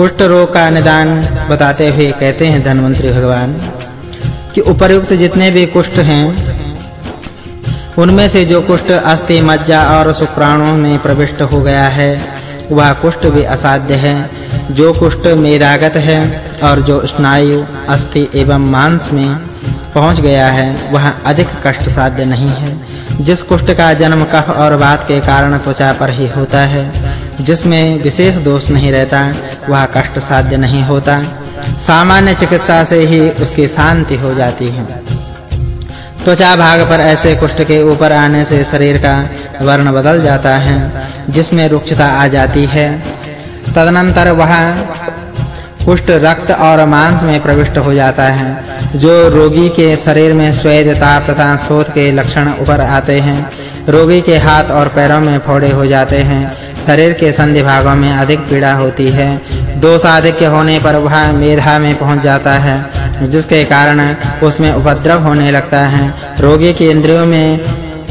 कुष्ठ रोग का निदान बताते हुए कहते हैं धनवंतरी भगवान कि उपर्युक्त जितने भी कुष्ठ हैं, उनमें से जो कुष्ठ अस्थि, मज्जा और शुक्राणुओं में प्रविष्ट हो गया है, वह कुष्ठ भी असाध्य है। जो कुष्ठ मेदागत है और जो स्नायु, अस्थि एवं मांस में पहुँच गया है, वह अधिक कष्ट साध्य नहीं है। जिस कुष्ठ का जन्म कफ और वात के कारण त्वचा पर ही होता है, जिसमें विशेष दोष नहीं रहता वह कष्ट साध्य नहीं होता। सामान्य चिकित्सा से ही उसकी शांति हो जाती है। त्वचा भाग पर ऐसे कुष्ठ के ऊपर आने से शरीर का वर्ण बदल जाता है, जिसमें रुक्षता आ जाती है। तदनंतर वह कुष्ठ रक्त और मांस में प्रविष्ट हो जाता है, जो रोगी के शरीर में स्वेद ताप तथा शोथ के लक्षण ऊपर आते हैं। रोगी के हाथ और पैरों में फोड़े हो जाते हैं। शरीर के संधि भागों में अधिक पीड़ा होती है। दोष अधिक होने पर वह मेधा में पहुँच जाता है, जिसके कारण उसमें उपद्रव होने लगता है। रोगी की इंद्रियों में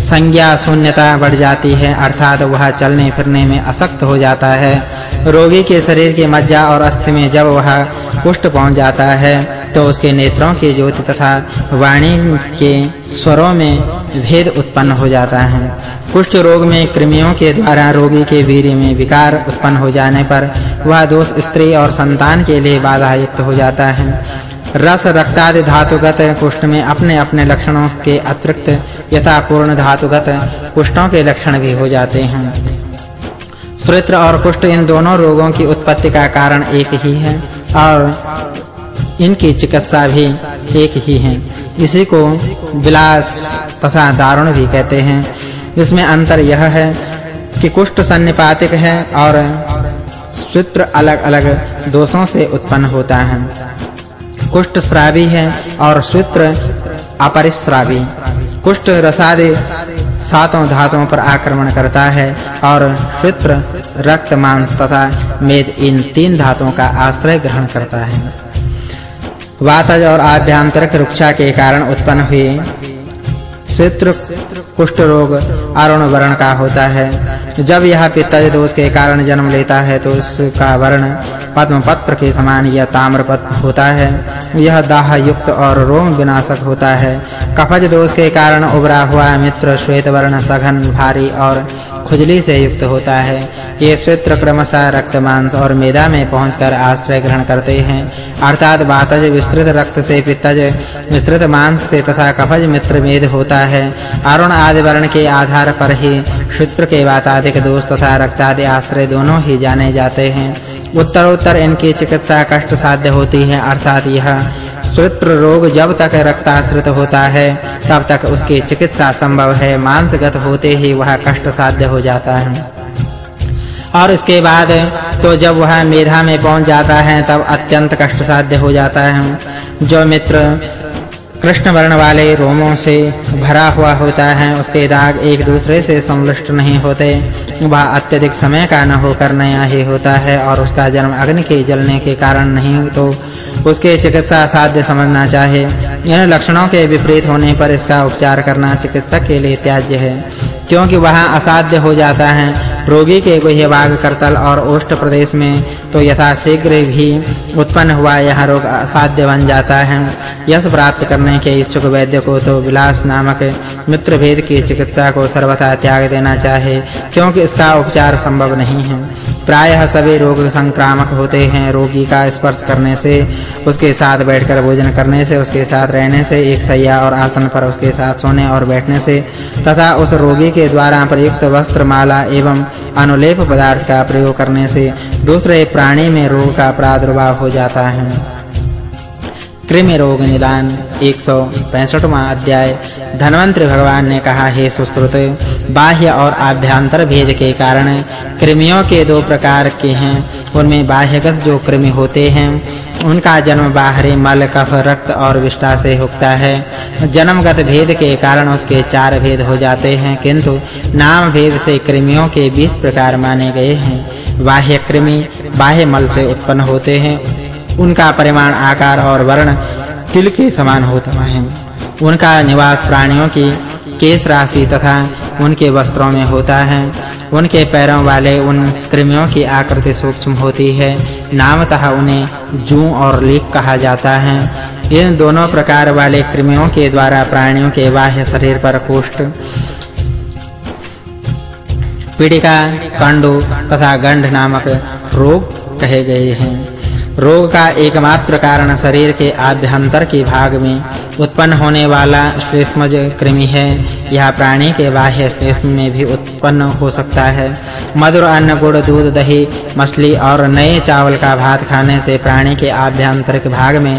संज्ञा शून्यता बढ़ जाती है, अर्थात वह चलने फिरने में असक्त हो जाता है। रोगी के शरीर की मज्जा और अस्थि में जब वह पुष्ट पहुँच जाता है तो उसके नेत्रों की ज्योति तथा वाणी के स्वरों में भेद उत्पन्न हो जाता है। कुष्ठ रोग में कृमियों के द्वारा रोगी के वीर्य में विकार उत्पन्न हो जाने पर वह दोष स्त्री और संतान के लिए बाधा युक्त हो जाता है। रस, रक्तादि धातुगत कुष्ठ में अपने-अपने लक्षणों के अतिरिक्त यथा पूर्ण धातुगत कुष्ठों के लक्षण भी हो जाते हैं। श्वेत्र और कुष्ठ इन दोनों रोगों की उत्पत्ति का कारण एक ही है और इनकी चिकित्सा भी एक ही है। इसी को विलास तथा दारुण भी कहते हैं। इसमें अंतर यह है कि कुष्ठ सन्निपातिक है और सूत्र अलग-अलग दोषों से उत्पन्न होता है। कुष्ठ श्रावी है और सूत्र अपरिश्रावी। कुष्ठ रसादि सातों धातुओं पर आक्रमण करता है और सूत्र रक्त, मांस तथा मेद इन तीन धातुओं का आश्रय ग्रहण करता है। वातज और आभ्यंतरिक रुक्षा के कारण उत्पन्न हुए क्षेत्र कुष्ठ रोग अरुण वर्ण का होता है। जब यह पित्तज दोष के कारण जन्म लेता है तो उसका वर्ण पद्मपत्र के समान या ताम्रपत्र होता है। यह दाह युक्त और रोम विनाशक होता है। कफज दोष के कारण उभरा हुआ मित्र श्वेत वर्ण सघन भारी और खुजली से युक्त होता है। ये श्वेत्र क्रमशः रक्त मांस और मेदा में पहुंचकर आश्रय ग्रहण करते हैं। अर्थात वातज विस्तृत रक्त से पित्तज विस्तृत मांस से तथा कफज मित्र मेद होता है। अरुण आदि वर्ण के आधार पर ही शुत्र के वातादिक दोष तथा रक्त आदि आश्रय दोनों ही जाने जाते हैं। उत्तरोत्तर इनकी चिकित्सा कष्ट साध्य होती है। अर्थात यह श्रुत्र रोग जब तक रक्ताश्रित होता है, तब तक उसकी चिकित्सा संभव है। मांसगत होते ही वह कष्ट साध्य हो जाता है। और इसके बाद तो जब वह मेधा में पहुँच जाता है, तब अत्यंत कष्ट साध्य हो जाता है। जो मित्र कृष्ण वर्ण वाले रोमों से भरा हुआ होता है, उसके दाग एक दूसरे से संलष्ट नहीं होते, वह अत्यधिक समय का न होकर नया ही होता है और उसका जन्म अग्नि के जलने के कारण नहीं तो उसके चिकित्सा साध्य समझना चाहिए इन लक्षणों के विपरीत होने पर इसका उपचार करना चिकित्सक के लिए त्याज्य है, क्योंकि वहाँ असाध्य हो जाता है। रोगी के गुह्यभाग करतल और ओष्ठ प्रदेश में तो यथा शीघ्र भी उत्पन्न हुआ, यह रोग असाध्य बन जाता है। यश प्राप्त करने के इच्छुक वैद्य को तो विलास नामक मित्र भेद की चिकित्सा को सर्वथा त्याग देना चाहिए क्योंकि इसका उपचार संभव नहीं है। प्रायः सभी रोग संक्रामक होते हैं। रोगी का स्पर्श करने से, उसके साथ बैठकर भोजन करने से, उसके साथ रहने से, एक सैया और आसन पर उसके साथ सोने और बैठने से, तथा उस रोगी के द्वारा प्रयुक्त वस्त्र माला एवं अनुलेप पदार्थ का प्रयोग करने से, दूसरे प्राणी में रोग का प्रादुर्भाव हो जाता है। कृमि रोग निदान 165वां अध्याय। धनवंतरि भगवान ने कहा, हे सुश्रुत, बाह्य और आभ्यंतर भेद के कारण कृमियों के दो प्रकार के हैं। उनमें बाह्यगत जो कृमि होते हैं, उनका जन्म बाहरी मल, कफ, रक्त और विष्ठा से होता है। जन्मगत भेद के कारण उसके चार भेद हो जाते हैं, किंतु नाम भेद से कृमियों के 20 प्रकार माने गए हैं। बाह्य कृमि, बाह्य मल से उत्पन्न होते हैं। उनका परिमाण आकार और वर्ण तिल के समान होता है। उनका निवास प्राणियों की केश राशि तथा उनके वस्त्रों में होता है। उनके पैरों वाले उन कृमियों की आकृति सूक्ष्म होती है। नामतः उन्हें जू और लीक कहा जाता है। इन दोनों प्रकार वाले कृमियों के द्वारा प्राणियों के बाह्य शरीर पर कुष्ठ पीड़िका कंडु तथा गंध नामक रोग कहे गए हैं। रोग का एकमात्र कारण शरीर के आभ्यंतर के भाग में उत्पन्न होने वाला श्लेष्मज कृमि है। यह प्राणी के बाह्य श्लेष्म में भी उत्पन्न हो सकता है। मधुर अन्न, गुड़, दूध, दही, मछली और नए चावल का भात खाने से प्राणी के आभ्यंतर के भाग में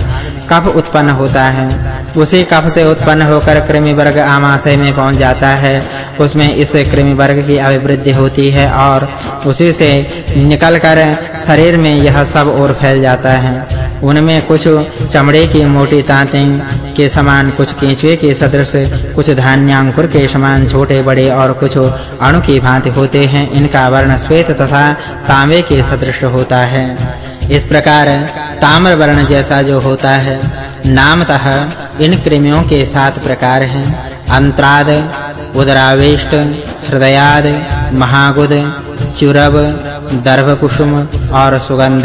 कफ उत्पन्न होता है। उसी कफ से उत्पन्न होकर कृमि वर्ग आमाशय में पहुँच जाता है। उसमें इस कृमि वर्ग की अभिवृद्धि होती है और उसी से निकलकर शरीर में यह सब और फैल जाता है। उनमें कुछ चमड़े की मोटी तांतें के समान, कुछ केंचुए के सदृश, कुछ धान्यांकुर के समान छोटे, बड़े और कुछ अणु की भांति होते हैं। इनका वर्ण श्वेत तथा तांबे के सदृश होता है। इस प्रकार ताम्र वर्ण जैसा जो होता है, नामतः इन कृमियों के सात प्रकार हैं। अंतराद उदरावेष्ट, हृदयाद, महागुद, चुरब, दर्भकुसुम और सुगंध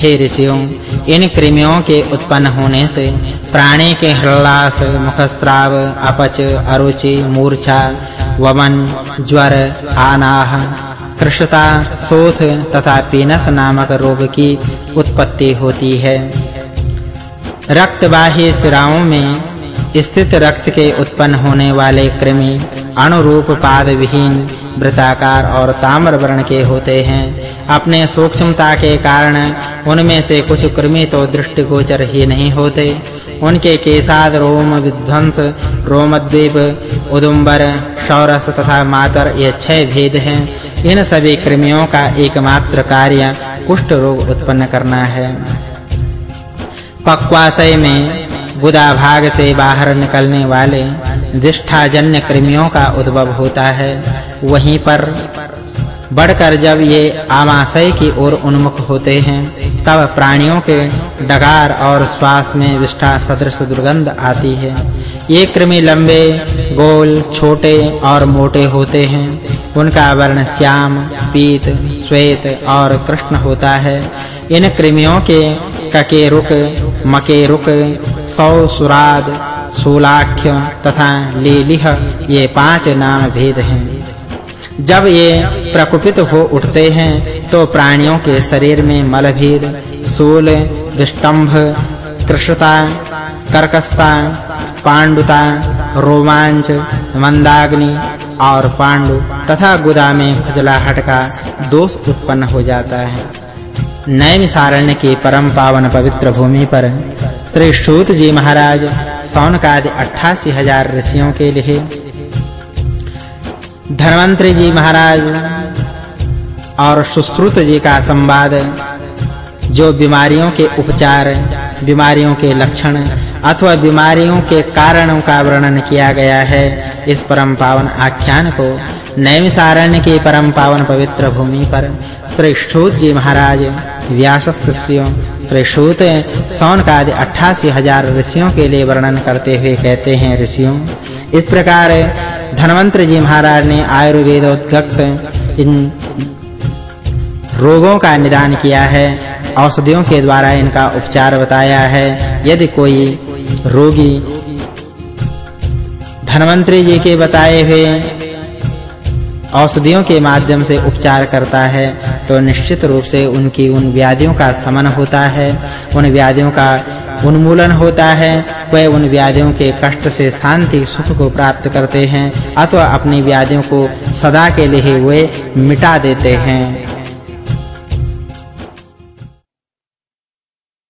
हे ऋषियों, इन कृमियों के उत्पन्न होने से प्राणी के हृलास मुखस्राव, अपच, अरुचि, मूर्छा, वमन, ज्वर, आनाह कृषता शोथ तथा पीनस नामक रोग की उत्पत्ति होती है। रक्तवाही सिराओं में स्थित रक्त के उत्पन्न होने वाले कृमि अनुरूप पाद विहीन वृत्ताकार और ताम्र वर्ण के होते हैं। अपने सूक्ष्मता के कारण उनमें से कुछ कृमि तो दृष्टिगोचर ही नहीं होते। उनके केसाद रोम, विध्वंस, रोमद्वीप, उदुम्बर शौरस तथा मातर ये छह भेद हैं। इन सभी कृमियों का एकमात्र कार्य कुष्ठ रोग उत्पन्न करना है। पक्वाशय में गुदा भाग से बाहर निकलने वाले दिष्ठाजन्य कृमियों का उद्भव होता है। वहीं पर बढ़कर जब ये आमाशय की ओर उन्मुख होते हैं, तब प्राणियों के डगार और श्वास में विष्ठा सदृश दुर्गंध आती है। ये कृमि लंबे, गोल, छोटे और मोटे होते हैं। उनका वर्ण श्याम, पीत, श्वेत और कृष्ण होता है। इन कृमियों के ककेरुक, मकेरुक सौ सुराद सूलाख्य तथा लीलिह ये पाँच नाम भेद हैं। जब ये प्रकुपित हो उठते हैं तो प्राणियों के शरीर में मलभेद सूल विष्टंभ कृषता कर्कशता, पांडुता, रोमांच, मंदाग्नि और पांडु तथा गुदा में खुजलाहट का दोष उत्पन्न हो जाता है। नैमिसारण्य की परम पावन पवित्र भूमि पर श्री सूत जी महाराज, सौनकादि 88000 ऋषियों के लिए। धर्मंत्री जी महाराज और सुश्रुत जी का संवाद, जो बीमारियों के उपचार, बीमारियों के लक्षण अथवा बीमारियों के कारणों का वर्णन किया गया है, इस परम पावन आख्यान को नैमिसारण्य की परम पावन पवित्र भूमि पर श्री श्रुत जी महाराज व्यास शिष्यों श्री श्रुत सौन का आदि 88000 ऋषियों के लिए वर्णन करते हुए कहते हैं, ऋषियों, इस प्रकार धनवंतर जी महाराज ने आयुर्वेदोद्गत इन रोगों का निदान किया है, औषधियों के द्वारा इनका उपचार बताया है। यदि कोई रोगी धनवंतरी जी के बताए हुए औषधियों के माध्यम से उपचार करता है तो निश्चित रूप से उनकी उन व्याधियों का समन होता है, उन व्याधियों का उन्मूलन होता है, वे उन व्याधियों के कष्ट से शांति, सुख को प्राप्त करते हैं, अथवा अपनी व्याधियों को सदा के लिए वे मिटा देते हैं।